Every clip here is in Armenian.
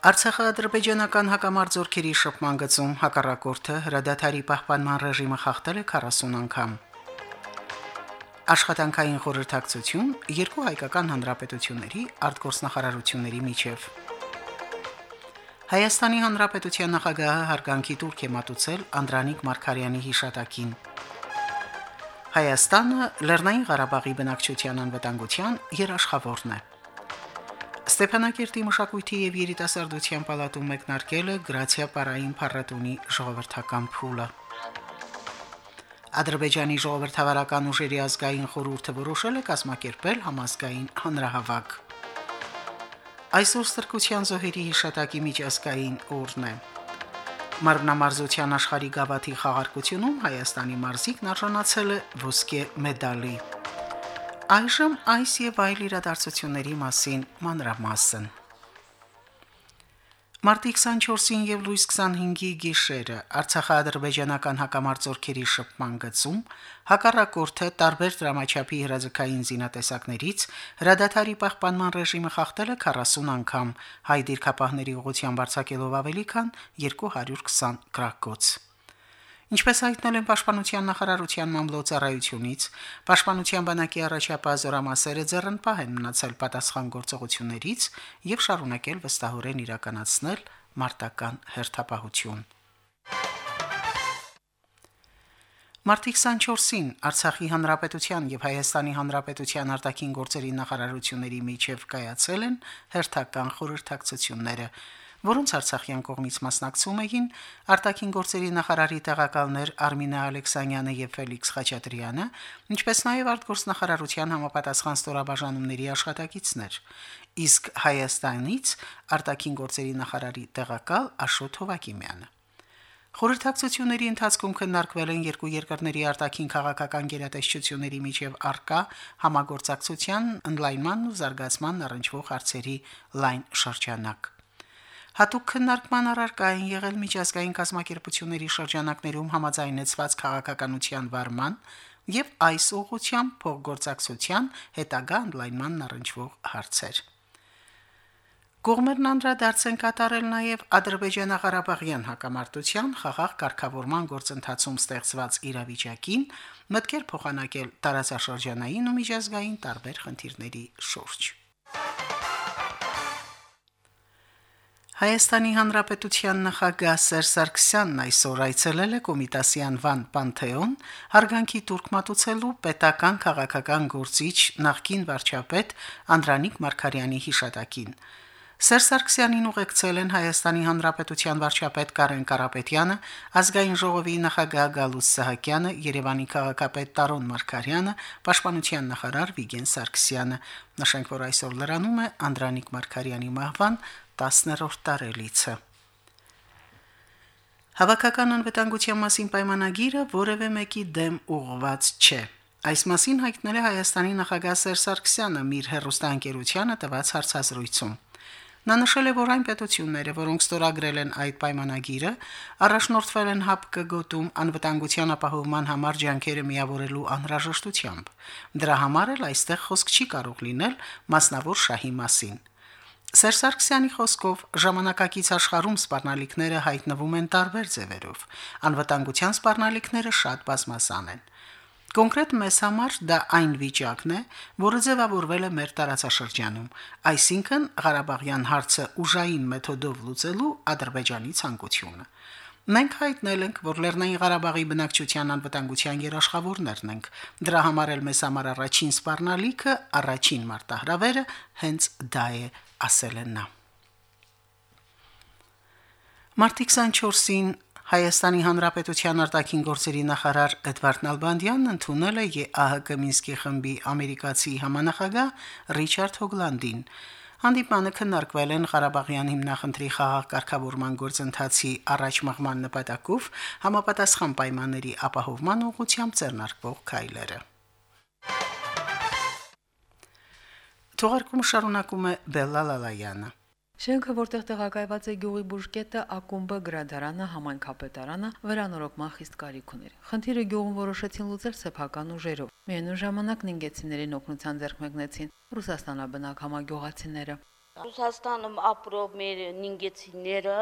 Արցախա-ադրբեջանական հակամարձօրքերի շփման գծում հակառակորդը հրադադարի պահպանման ռեժիմը խախտել է 40 անգամ։ Աշխատանքային խորհրդակցություն երկու հայկական հանրապետությունների արտգործնախարարությունների միջև։ Հայաստանի հանրապետության նախագահը հարգանքի տուրք է մատուցել Անդրանիկ Մարկարյանի հիշատակին։ Հայաստանը Լեռնային Ղարաբաղի բնակչության անվտանգության երաշխավորն է։ Ստեփանակերտի մշակույթի եւ երիտասարդության պալատում մեկնարկել է Գրացիա Պարային փառատոնի ժողովրդական փուլը։ Ադրբեջանի ժողովրդավարական ուժերի ազգային խորհուրդը որոշել է կազմակերպել համազգային հանրահավաք։ Այսօր ստրկության զոհերի հիշատակի միջազգային օրն է։ Մարմնամարզության աշխարհի գավաթի խաղարկությունում Հայաստանի մարզիկն արժանացել է ոսկե մեդալի։ Այժմ այս եւ այլ իրադարձությունների մասին մանրամասն։ Մարտի 24-ին եւ լույս 25-ի գիշերը Արցախա-ադրբեջանական հակամարտությունների շփման գծում հակառակորդը տարբեր դրամաչափի հրաձգային զինատեսակներից հրադադարի պահպանման ռեժիմը խախտել է 40 անգամ, հայ դիրքապահների ուղղությամբ արձակելով ավելի քան 220 գրակոց։ Ինչպես հայտնել են Պաշտպանության նախարարության մամլոյցարայությունից, Պաշտպանության բանակի առաջապահ զորամասերը ձեռնպահ են մնացել պատասխան գործողություններից եւ շարունակել վստահորեն իրականացնել մարտական հերթապահություն։ Մարտի 24-ին Արցախի հանրապետության եւ Հայաստանի հանրապետության արտաքին գործերի նախարարությունների միջև կայացել են հերթական խորհրդակցությունները, որոնց Արցախյան կողմից մասնակցում էին արտաքին գործերի նախարարի տեղակալներ Արմինե Ալեքսանյանը եւ Ֆելիքս Խաչատրյանը, ինչպես նաեւ արտգործնախարարության համապատասխան ստորաբաժանումների աշխատակիցներ, իսկ Հայաստանից արտաքին գործերի նախարարի տեղակալ Աշոտ Հովակիմյանը։ Խորհրդակցությունների ընթացքում քննարկվել են երկու երկրների արտաքին քաղաքական գերատեսչությունների միջև արկա համագործակցության ընդլայնման ու զարգացման առնչվող հարցերի լայն շրջանակ։ Հատուկ քննարկման առարկա են եղել միջազգային կազմակերպությունների շրջանակներում համաձայնեցված քաղաքականության վարման եւ այս ուղղությամբ փոխգործակցության հետագա ընդլայնման առնչվող հարցեր։ Կողմերն անդրադարձ են կատարել նաև Ադրբեջանա-Ղարաբաղյան հակամարտության խաղաղ կարգավորման գործընթացում ստեղծված իրավիճակին, մտքեր փոխանակել տարածաշրջանային ու միջազգային տարբեր խնդիրների շուրջ։ Հայաստանի Հանրապետության նախագահ Սերժ Սարգսյանն այսօր այցելել է Կոմիտասի անվան Պանթեոն հարգանքի տուրք մատուցելու պետական քաղաքական գործիչ նախկին վարչապետ Անդրանիկ Մարկարյանի հիշատակին։ Սերժ Սարգսյանին ուղեկցել են Հայաստանի Հանրապետության վարչապետ Կարեն Կարապետյանը, ազգային ժողովի նախագահ Գալուս Սահակյանը, Երևանի քաղաքապետ Տարոն Մարկարյանը, Պաշտպանության նախարար Վիգեն Սարգսյանը։ Նշենք, որ այսօր լրանում է Անդրանիկ Մարկարյանի մահվան 10-րդ տարելիցը։ Հավաքական անվտանգության մասին պայմանագիրը որևէ մեկի դեմ ուղղված չէ։ Այս մասին հայտնել է Հայաստանի նախագահ Սերժ Սարգսյանը իր հերոստանգերությանը տված հարցազրույցում։ Նա նշել է, որ այն պետությունները, որոնք ստորագրել են այդ պայմանագիրը, առաջնորդվել են ՀԱՊԿ գոտում անվտանգության ապահովման համար ջանքերը միավորելու անհրաժեշտությամբ։ Դրա համար էլ այստեղ խոսք չի կարող լինել մասնավոր շահի մասին։ Սերժ Սարգսյանի խոսքով ժամանակակից աշխարհում սպառնալիքները հայտնվում են տարբեր ձևերով։ Անվտանգության սպառնալիքները շատ բազմազան են։ Կոնկրետ մեզ համար դա այն վիճակն է, որը ձևավորվել է մեր տարածաշրջանում, այսինքն Ղարաբաղյան հարցը ուժային մեթոդով լուծելու Ադրբեջանի ցանկությունը։ Մենք հայտնել ենք, որ Լեռնային Ղարաբաղի բնակչության անվտանգության երաշխավորներն ենք։ Դրա համար էլ մեզ համար առաջին սպառնալիքը, առաջին մարտահրավերը հենց դա է, ասել են նա։ Մարտի 24-ին Հայաստանի Հանրապետության արտաքին գործերի նախարար Էդվարդ Նալբանդյանն ընդունել է ԵԱՀԿ Մինսկի խմբի ամերիկացի համանախագահ Ռիչարդ Հոգլանդին։ Հանդիպանը քննարկվել են Ղարաբաղյան հիմնախնդրի խաղաղ կարգավորման գործընթացի առաջ մղման նպատակով համապատասխան պայմանների ապահովման ուղղությամբ ձեռնարկվող քայլերը։ Թողարկումը շարունակում է Բելլա Լալայանը։ Շենքը, որտեղ տեղակայված է գյուղի բուժկետը, ակումբը, գրադարանը, համայնքապետարանը, վրանորոգման խիստ կարիք ուներ։ Խնդիրը գյուղում որոշեցին լուծել սեփական ուժերով։ Միևնույն ժամանակ նինգեցիներին օգնության ձեռք մեկնեցին ռուսաստանաբնակ համագյուղացիները։ Ռուսաստանում ապրող մեր նինգեցիները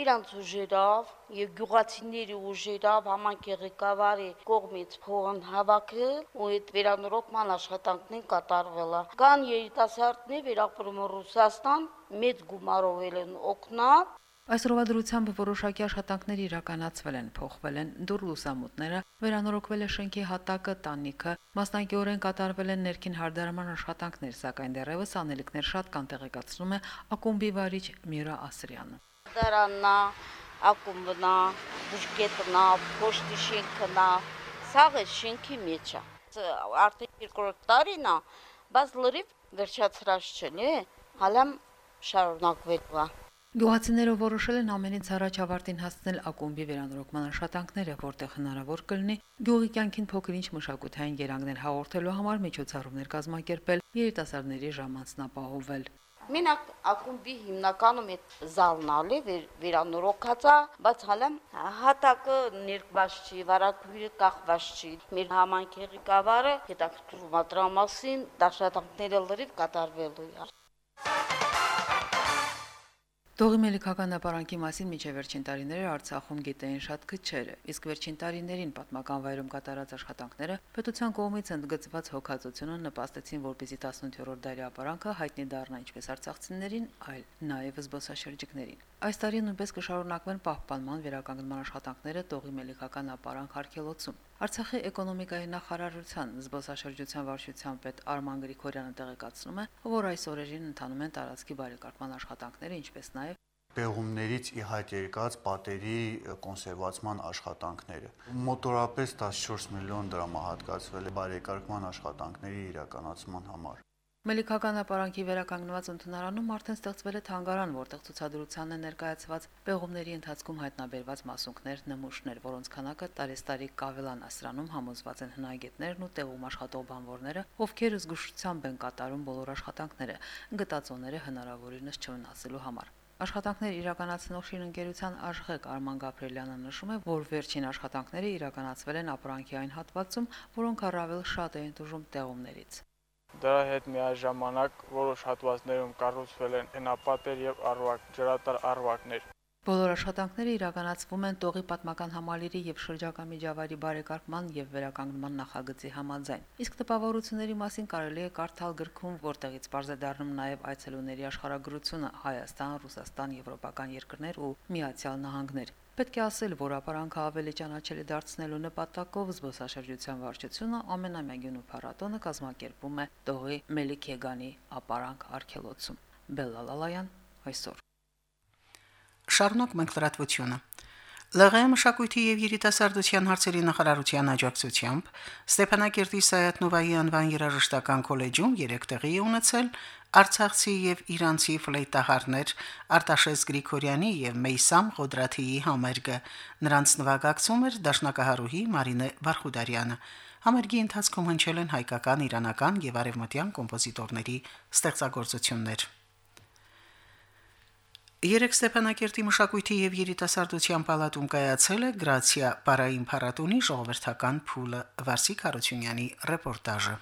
իրանց ուժերով եւ գյուղացիների ուժերով համանքի ղեկավարի կողմից փողն հավաքել ու այդ վերանորոգման աշխատանքն կատարվել է։ Կան երիտասարդներ վերապրում Ռուսաստան մեծ գումարով են օգնալ Այսօրվա դրությամբ որոշակի աշխատանքներ իրականացվել են, փոխվել են դուր լուսամուտները, վերանորոգվել է շենքի հատակը, տանիքը, մասնակիորեն կատարվել են ներքին հարդարման աշխատանքներ, սակայն դեռևս անելիքներ շատ կան տեղեկացնում է ակումբի վարիչ Միրա Ասրյանը դարաննա, ակումբնա, բուժկետնա, փոշտի շենքնա, սաղը շենքի մեջ է։ Արդեն երկրորդ տարին է, բայց լրիվ վերջացրած չէ, հալամ շարունակվելու է։ Գյուղացիները որոշել են ամենից առաջ ավարտին հասցնել ակումբի վերանորոգման աշխատանքները, որտեղ հնարավոր կլինի գյուղի կյանքին փոքրինչ մշակութային երանգներ հաղորդելու համար միջոցառումներ կազմակերպել, երիտասարդների ժամանցն ապահովել։ Մենակ ակումբի հիմնականում այդ զալնալի վեր, վերանորոգած է, բայց հալամ հատակը ներկված չի, վարակվիրը կախված չի։ Մեր համանքի ղեկավարը հետաքրքրում է դրա մասին, դաշատանքները լրիվ կատարվելու է։ Տողի մելիքական ապարանքի մասին միջև վերջին տարիները Արցախում գիտեին շատ քչերը, իսկ վերջին տարիներին պատմական վայրում կատարած աշխատանքները պետության կողմից ընդգծված հոգացությունը նպաստեցին, որպեսզի 18-րդ դարի ապարանքը հայտնի դառնա ինչպես արցախցիներին, այլ նաև զբոսաշրջիկներին։ Այս տարի նույնպես կշարունակվեն պահպանման վերականգնման աշխատանքները Տողի մելիքական ապարանք արկելոցում։ Արցախի էկոնոմիկայի նախարարության զբոսաշրջության վարչության պետ Արման Գրիգորյանը տեղեկացնում է, որ այս օրերին ընթանում են տարածքի բարեկարգման աշխատանքները, ինչպես նաև պեղումներից ի հայտ եկած պատերի կոնսերվացման աշխատանքները։ Մոտորապես 14 միլիոն դրամ հատկացվել է բարեկարգման աշխատանքների իրականացման համար։ Մելիքական ապարանքի վերականգնված ընդունարանում արդեն ստեղծվել է թանգարան, որտեղ ցուցադրության է ներկայացված պեղումների ընթացքում հայտնաբերված մասունքներ, նմուշներ, որոնց քանակը տարեստարի կավելան ասրանում համոզված են հնագետներն ու տեղում աշխատող բանվորները, ովքեր զգուշությամբ են կատարում բոլոր աշխատանքները, գտածոները հնարավորինս չվնասելու համար։ Աշխատանքներ իրականացնող շինընկերության աշխեք Արման Գաբրելյանը նշում է, որ վերջին աշխատանքները իրականացվել են ապրանքի այն հատվածում, որոնք առավել շատ էին դժում տեղումներից։ Դրա հետ միաժամանակ որոշ հատվածներում կառուցվել են հնապատեր եւ արվակ, ջրատար արվակներ։ Բոլոր աշխատանքները իրականացվում են Տողի պատմական համալիրի եւ շրջակա միջավայրի բարեկարգման եւ վերականգնման նախագծի համաձայն։ Իսկ տպավորությունների մասին կարելի է կարդալ գրքում, որտեղից բարձր դառնում նաեւ այցելուների աշխարհագրությունը Հայաստան, Ռուսաստան, եվրոպական երկրներ ու Միացյալ Նահանգներ։ Պետք է ասել, որ ապարանքը ավելի ճանաչելի դարձնելու նպատակով զբոսաշրջության վարչությունը ամենամյա գինու փառատոնը կազմակերպում է Տողի Մելիքեգանի ապարանք արքելոցում։ Բելլալալայան այսօր։ Շարունակ մենք լրատվությունը։ ԼՂՀ մշակույթի եւ երիտասարդության հարցերի նախարարության աջակցությամբ Ստեփանակերտի Սայաթնովայի անվան երաժշտական քոլեջում 3 տեղի ունեցել Արցախցի եւ Իրանցի ֆլեյտահարներ Արտաշես Գրիգորյանի եւ Մեյսամ Ղոդրաթիի համերգը նրանց նվագակցում էր դաշնակահարուհի Մարինե Վարխուդարյանը համերգի ընթացքում հնչել են հայկական, իրանական եւ արևմտյան կոմպոզիտորների ստեղծագործություններ Երեք Ստեփանակերտի մշակույթի եւ երիտասարդության պալատում կայացել է Գրացիա Պարային փառատոնի ժողովրդական փուլը Վարսիկ Հարությունյանի ռեպորտաժը։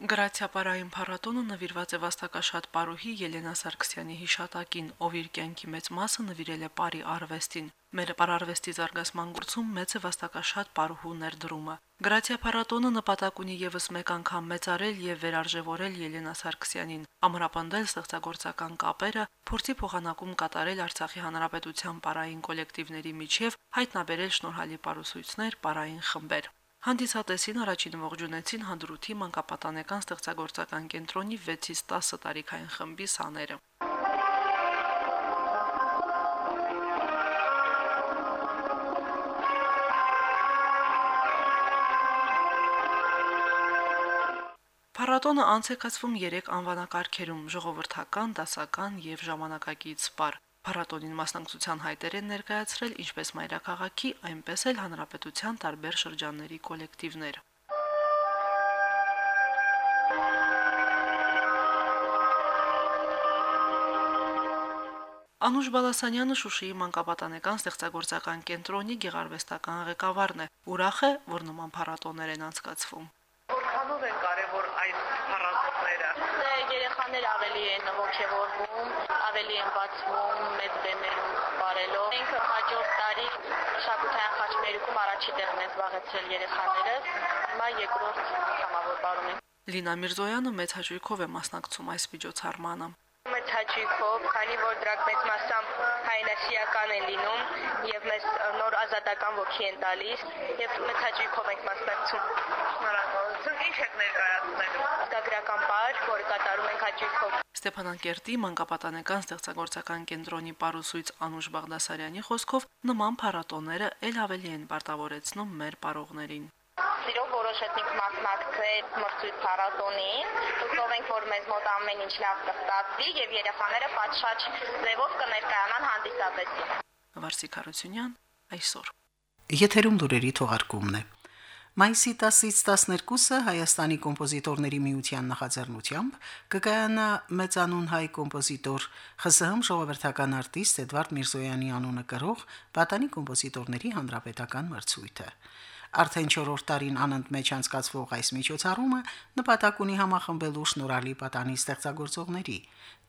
Գրացիապարային փառատոնը նվիրված է վաստակաշատ Պարուհի Ելենա Սարգսյանի հիշատակին, ով իր կյանքի մեծ մասը նվիրել է Պարի արվեստին։ Մեր պարարվեստի զարգացման գործում մեծ է վաստակաշատ Պարուհու ներդրումը։ Գրացիա փառատոնը նպատակ ունի եւս մեկ անգամ մեծարել եւ վերարժևորել Ելենա Սարգսյանին, ամրապնդել ստեղծագործական կապերը, փորձի փոխանակում կատարել Արցախի հանրապետության պարային կոլեկտիվների միջև, հայտնաբերել շնորհալի պարուսույցներ, պարային խմբեր։ Հանդիսատեսին առաջին ողջունեցին Հանդրութի մանկապատանեկան ստեղծագործական կենտրոնի 6-ից 10 տարիքային խմբի սաները։ Փառատոնը անց է կացվում 3 անվանակարգերում՝ ժողովրդական, դասական եւ ժամանակակից սպար։ Փառատոնին մասնակցության հայտեր են ներկայացրել ինչպես մայրաքաղաքի, այնպես էլ հանրապետության տարբեր շրջանների կոլեկտիվներ։ Անուշ Բալասանյանը Շուշիի մանկապատանեկան ստեղծագործական կենտրոնի գեղարվեստական ղեկավարն է։ Ուրախ է, որ նման փառատոներ են անցկացվում։ Որքանով են կարևոր այս փառատոները։ Դե երեխաները ավելի են ողջևորվում, ավելի են բացվում մեծ բեմերում բարելով։ Մենք հաջորդ տարի շաբաթային խաչմերուկում առաջի տեղն են զբաղեցրել երեխաները, հիմա երկրորդ համավոր բարում են։ Լինա Միրզոյանը մեծ հաճույքով է մասնակցում այս միջոցառմանը մեծ հաճույքով, քանի որ դրանք մեծ մասամբ հայնասիական են լինում եւ մեզ նոր ազատական ոգի են տալիս եւ մեծ հաճույքով ենք մասնակցում։ Շնորհակալություն։ Ինչ եք ներկայացնելու։ Ազգագրական պար, որը կատարում ենք հաճույքով։ Ստեփանակերտի մանկապատանեկան ստեղծագործական կենտրոնի պարուսույց Անուշ Բաղդասարյանի խոսքով նման փառատոները ել ավելի են պարտավորեցնում մեր ապարողներին սիրով որոշեցինք մասնակցել մրցույթ փառատոնին։ Հուսով ենք, որ մեզ մոտ ամեն ինչ լավ կստացվի եւ երեխաները պատշաճ ձևով կներկայանան հանդիսատեսին։ Վարսիկ Հարությունյան այսօր։ Եթերում լուրերի թողարկումն է։ Մայիսի 10-ից 12-ը Հայաստանի կոմպոզիտորների միության նախաձեռնությամբ կկայանա մեծանուն հայ կոմպոզիտոր ԽՍՀՄ ժողովրդական արտիստ Էդվարդ Միրզոյանի անունը կրող պատանի կոմպոզիտորների հանրապետական մրցույթը։ Արդեն 4-րդ տարին անընդմեջ անցկացվող այս միջոցառումը նպատակ ունի համախմբելու շնորհալի պատանի ստեղծագործողների,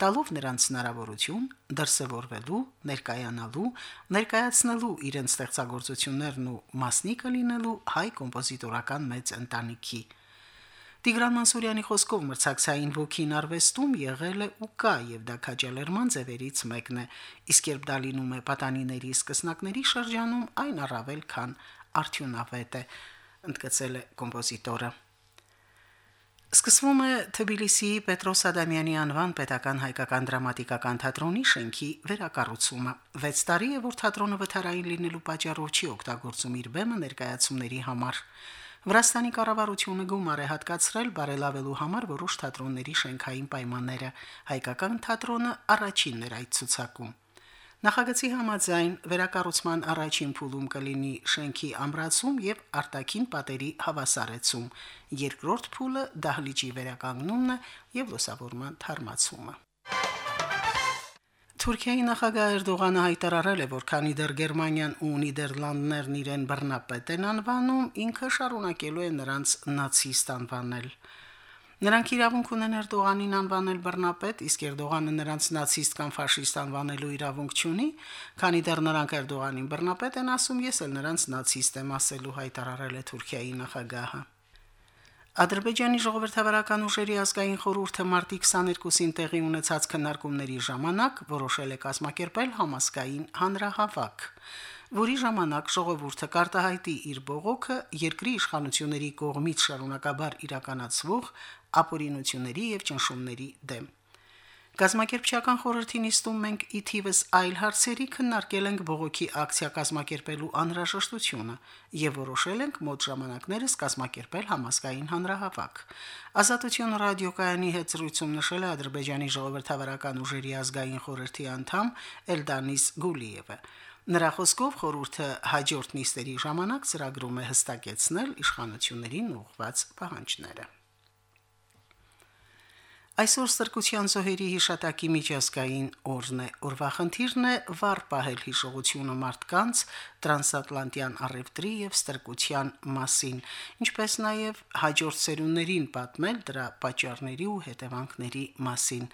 տալով նրանց հնարավորություն դրսևորվելու, ներկայանալու, ներկայացնելու իրենց ստեղծագործություններն ու մասնիկը լինելու հայ կոմպոզիտորական մեծ ընտանիքի։ Տիգրան Մանսուրյանի խոսքով մրցակցային ոգին արվեստում եղել է ու կա եւ դա քաջալերման ձևերից մեկն է իսկ երբ դա լինում է պատանիների սկսնակների շրջանում այն առավել քան արդյունավետ է, ընդգծել է կոմպոզիտորը։ Սկսվում է Թբիլիսիի Պետրոս Ադամյանի անվան պետական հայկական դրամատիկական թատրոնի շենքի վերակառուցումը։ 6 տարի է, որ թատրոնը վթարային լինելու պատճառով չի օգտագործում իր բեմը ներկայացումների համար։ Վրաստանի կառավարությունը գումար է հատկացրել բարելավելու համար որոշ թատրոնների շենքային պայմանները։ Հայկական թատրոնը առաջինն էր այդ ցուցակում։ Նախագծի համաձայն վերակառուցման առաջին փուլում կլինի շենքի ամրացում եւ արտաքին պատերի հավասարեցում, երկրորդ փուլը դահլիճի վերականգնումն եւ լուսավորման թարմացումը։ Թուրքիայի նախագահ Էրդողանը հայտարարել է, որ քանի դեռ Գերմանիան ու Նիդերլանդներն իրեն բռնապետ են անվանում, ինքը շարունակելու է նրանց նացիստ անվանել։ Նրանք իրավունք ունեն Էրդողանին անվանել բռնապետ, իսկ Էրդողանը նրանց նացիստ կամ ֆաշիստ անվանելու իրավունք չունի, քանի դեռ նրանք Էրդողանին բռնապետ են ասում, ես էլ նրանց նացիստ եմ ասելու հայտարարել է Թուրքիայի նախագահը։ Ադրբեջանի ժողովրդավարական ուժերի ազգային խորհուրդը մարտի 22-ին տեղի ունեցած քննարկումների ժամանակ որոշել է կազմակերպել համասկային հանրահավաք որի ժամանակ ժողովուրդը կարտահայտի իր բողոքը երկրի իշխանությունների կողմից շարունակաբար իրականացվող ապօրինությունների եւ ճնշումների դեմ։ Գազམ་ակերպչական խորհրդի նիստում մենք ի թիվս այլ հարցերի քննարկել ենք բողոքի ակցիա կազմակերպելու անհրաժեշտությունը եւ որոշել ենք մոտ ժամանակներս կազմակերպել համասկային հանրահավաք։ Ազատություն ռադիոկայանի հետ զրույցում նշել է Ադրբեջանի ժողովրդավարական ուժերի ազգային խորհրդի անդամ Էլդանիս Գուլիևը։ Նրա խոսքով խորհուրդը հաջորդ նիստերի ժամանակ ծրագրում է հստակեցնել իշխանություններին ուղղված պահանջները։ Այսօր Սրկության զոհերի հիշատակի միջազգային օրն է։ Օրվա խնդիրն է վառ պահել հիշողությունը մարդկանց տրանսատլանտյան առևտրի եւ ստրկության մասին, ինչպես նաեւ հաջորդ սերունդներին պատմել դրա պատճառների ու հետևանքների մասին։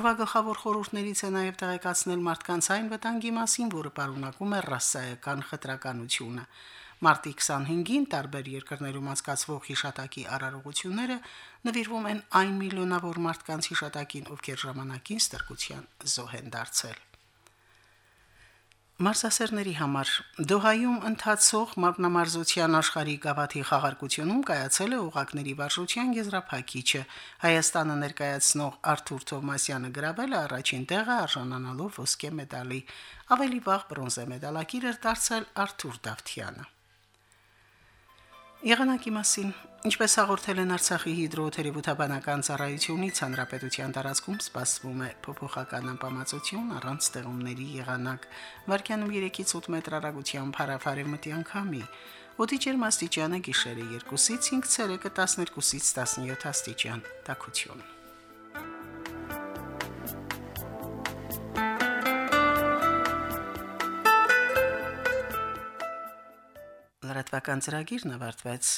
Օրվա գլխավոր խորհուրդներից է նաեւ տեղեկացնել մարդկանց այն վտանգի մասին, որը պարունակում է ռասայական խտրականությունը։ Մարտի 25-ին տարբեր երկրներում անցկացվող հիշատակի արարողությունները նվիրվում են այն միլիոնավոր մարդկանց հիշատակին, ովքեր ժամանակին ստրկության զոհ են դարձել։ Մարզասերների համար. Դոհայում ընթացող մարմնամարզության աշխարհի գավաթի խաղարկությունում կայացել է օղակների վարժության եզրափակիչը։ Հայաստանը ներկայացնող Արթուր Թովմասյանը գրավել է առաջին տեղը արժանանալով ոսկե մեդալի։ Ավելի վաղ բրոնզե մեդալակիր էր դարձել Արթուր Դավթյանը։ Եղանակի մասին. Ինչպես հաղորդել են Արցախի հիդրոթերապևտաբանական ծառայությունից, հանրապետության տարածքում սպասվում է փոփոխական անբավարարություն առանց ստեղումների եղանակ։ Վարկյանում 3-ից 8 մետր հեռագությամբ հարավարևմտի անկամի։ Օդի ջերմաստիճանը գիշերը 2-ից 5 ցելսիուսը 12-ից 17 աստիճան։ Տաքություն։ Լրատվական ծրագիրն ավարտվեց։